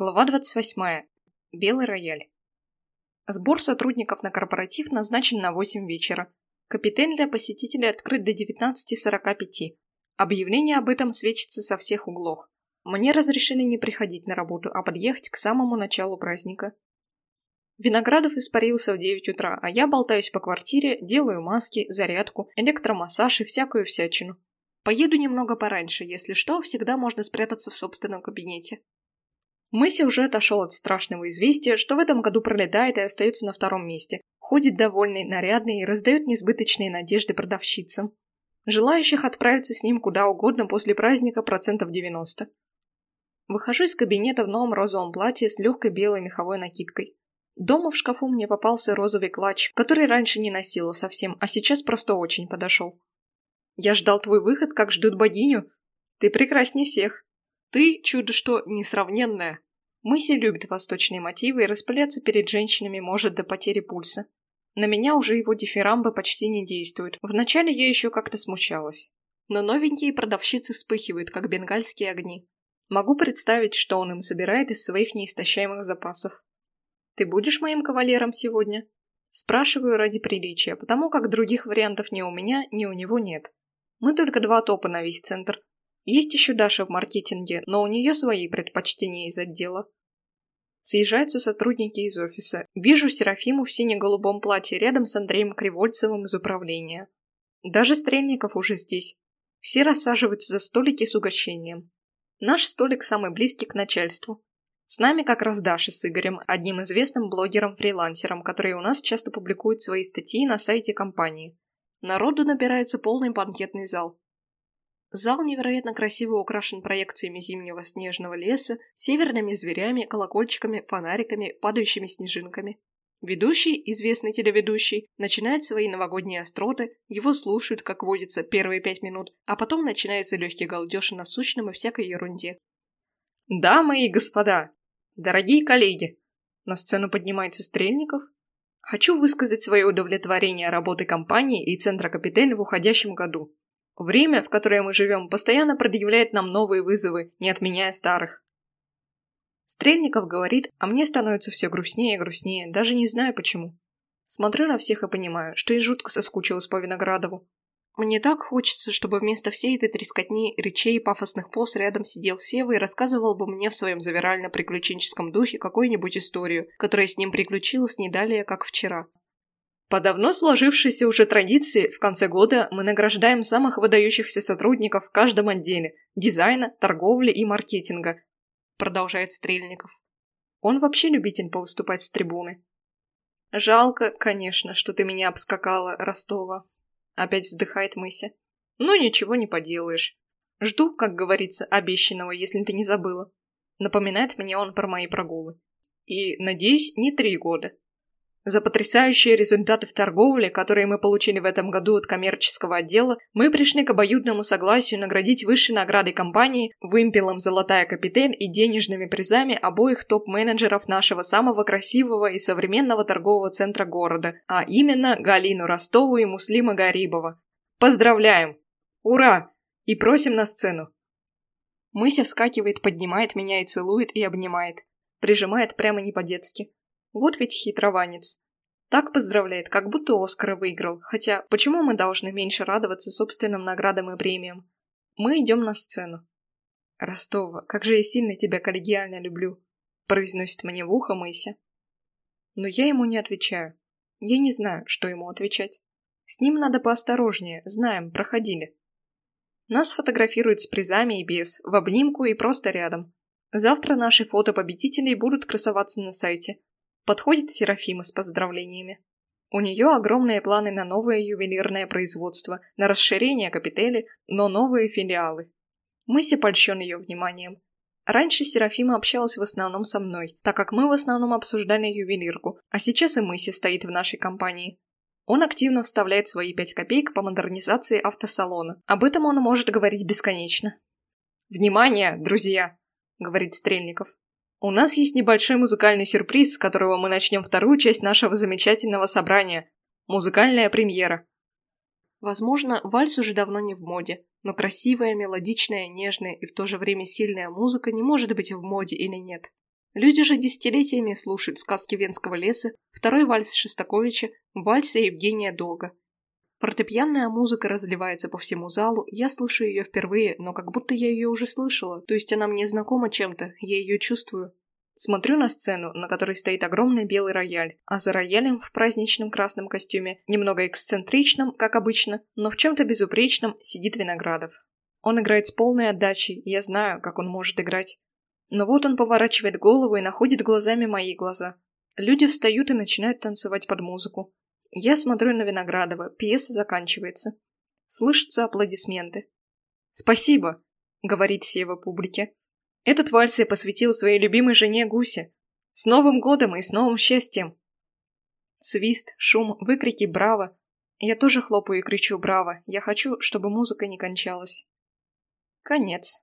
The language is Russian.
Глава 28. Белый рояль. Сбор сотрудников на корпоратив назначен на 8 вечера. Капитан для посетителей открыт до 19.45. Объявление об этом свечится со всех углов. Мне разрешили не приходить на работу, а подъехать к самому началу праздника. Виноградов испарился в 9 утра, а я болтаюсь по квартире, делаю маски, зарядку, электромассаж и всякую всячину. Поеду немного пораньше, если что, всегда можно спрятаться в собственном кабинете. Мыси уже отошел от страшного известия, что в этом году пролетает и остается на втором месте. Ходит довольный, нарядный и раздает несбыточные надежды продавщицам. Желающих отправиться с ним куда угодно после праздника процентов 90. Выхожу из кабинета в новом розовом платье с легкой белой меховой накидкой. Дома в шкафу мне попался розовый клатч, который раньше не носила совсем, а сейчас просто очень подошел. Я ждал твой выход, как ждут богиню. Ты прекрасней всех. Ты чудо что несравненное. Мыси любит восточные мотивы и распыляться перед женщинами может до потери пульса. На меня уже его дифирамбы почти не действуют. Вначале я еще как-то смущалась. Но новенькие продавщицы вспыхивают, как бенгальские огни. Могу представить, что он им собирает из своих неистощаемых запасов. «Ты будешь моим кавалером сегодня?» Спрашиваю ради приличия, потому как других вариантов ни у меня, ни у него нет. Мы только два топа на весь центр, есть еще Даша в маркетинге, но у нее свои предпочтения из отдела. Съезжаются сотрудники из офиса. Вижу Серафиму в сине-голубом платье рядом с Андреем Кривольцевым из управления. Даже Стрельников уже здесь. Все рассаживаются за столики с угощением. Наш столик самый близкий к начальству. С нами как раз Даша с Игорем, одним известным блогером-фрилансером, который у нас часто публикует свои статьи на сайте компании. Народу набирается полный банкетный зал. Зал невероятно красиво украшен проекциями зимнего снежного леса, северными зверями, колокольчиками, фонариками, падающими снежинками. Ведущий, известный телеведущий, начинает свои новогодние остроты, его слушают, как водится, первые пять минут, а потом начинается легкий галдеж на сущном и всякой ерунде. «Дамы и господа! Дорогие коллеги!» На сцену поднимается Стрельников. «Хочу высказать свое удовлетворение работой компании и Центра Капитель в уходящем году. Время, в которое мы живем, постоянно предъявляет нам новые вызовы, не отменяя старых. Стрельников говорит, а мне становится все грустнее и грустнее, даже не знаю почему. Смотрю на всех и понимаю, что и жутко соскучилась по Виноградову. Мне так хочется, чтобы вместо всей этой трескотни, речей и пафосных поз рядом сидел Сева и рассказывал бы мне в своем завирально-приключенческом духе какую-нибудь историю, которая с ним приключилась не далее, как вчера. По давно сложившейся уже традиции, в конце года мы награждаем самых выдающихся сотрудников в каждом отделе – дизайна, торговли и маркетинга, продолжает Стрельников. Он вообще любитель повыступать с трибуны. Жалко, конечно, что ты меня обскакала, Ростова. Опять вздыхает Мыся. Но ничего не поделаешь. Жду, как говорится, обещанного, если ты не забыла. Напоминает мне он про мои прогулы. И, надеюсь, не три года. За потрясающие результаты в торговле, которые мы получили в этом году от коммерческого отдела, мы пришли к обоюдному согласию наградить высшей наградой компании вымпелом «Золотая капитель» и денежными призами обоих топ-менеджеров нашего самого красивого и современного торгового центра города, а именно Галину Ростову и Муслима Гарибова. Поздравляем! Ура! И просим на сцену. Мыся вскакивает, поднимает меня и целует и обнимает. Прижимает прямо не по-детски. Вот ведь хитрованец. Так поздравляет, как будто Оскара выиграл. Хотя, почему мы должны меньше радоваться собственным наградам и премиям? Мы идем на сцену. «Ростова, как же я сильно тебя коллегиально люблю», — произносит мне в ухо Мыся. Но я ему не отвечаю. Я не знаю, что ему отвечать. С ним надо поосторожнее, знаем, проходили. Нас фотографируют с призами и без, в обнимку и просто рядом. Завтра наши фото победителей будут красоваться на сайте, Подходит Серафима с поздравлениями. У нее огромные планы на новое ювелирное производство, на расширение капители, но новые филиалы. Мыси польщен ее вниманием. Раньше Серафима общалась в основном со мной, так как мы в основном обсуждали ювелирку, а сейчас и Мыси стоит в нашей компании. Он активно вставляет свои пять копеек по модернизации автосалона. Об этом он может говорить бесконечно. «Внимание, друзья!» — говорит Стрельников. У нас есть небольшой музыкальный сюрприз, с которого мы начнем вторую часть нашего замечательного собрания. Музыкальная премьера. Возможно, вальс уже давно не в моде, но красивая, мелодичная, нежная и в то же время сильная музыка не может быть в моде или нет. Люди же десятилетиями слушают сказки Венского леса, второй вальс Шестаковича, вальс Евгения Долга. Фортепианная музыка разливается по всему залу, я слышу ее впервые, но как будто я ее уже слышала, то есть она мне знакома чем-то, я ее чувствую. Смотрю на сцену, на которой стоит огромный белый рояль, а за роялем в праздничном красном костюме, немного эксцентричном, как обычно, но в чем-то безупречном, сидит Виноградов. Он играет с полной отдачей, я знаю, как он может играть. Но вот он поворачивает голову и находит глазами мои глаза. Люди встают и начинают танцевать под музыку. Я смотрю на Виноградова, пьеса заканчивается. Слышатся аплодисменты. «Спасибо», — говорит Сева публике. «Этот вальс я посвятил своей любимой жене Гусе. С Новым годом и с новым счастьем!» Свист, шум, выкрики «Браво!» Я тоже хлопаю и кричу «Браво!» Я хочу, чтобы музыка не кончалась. Конец.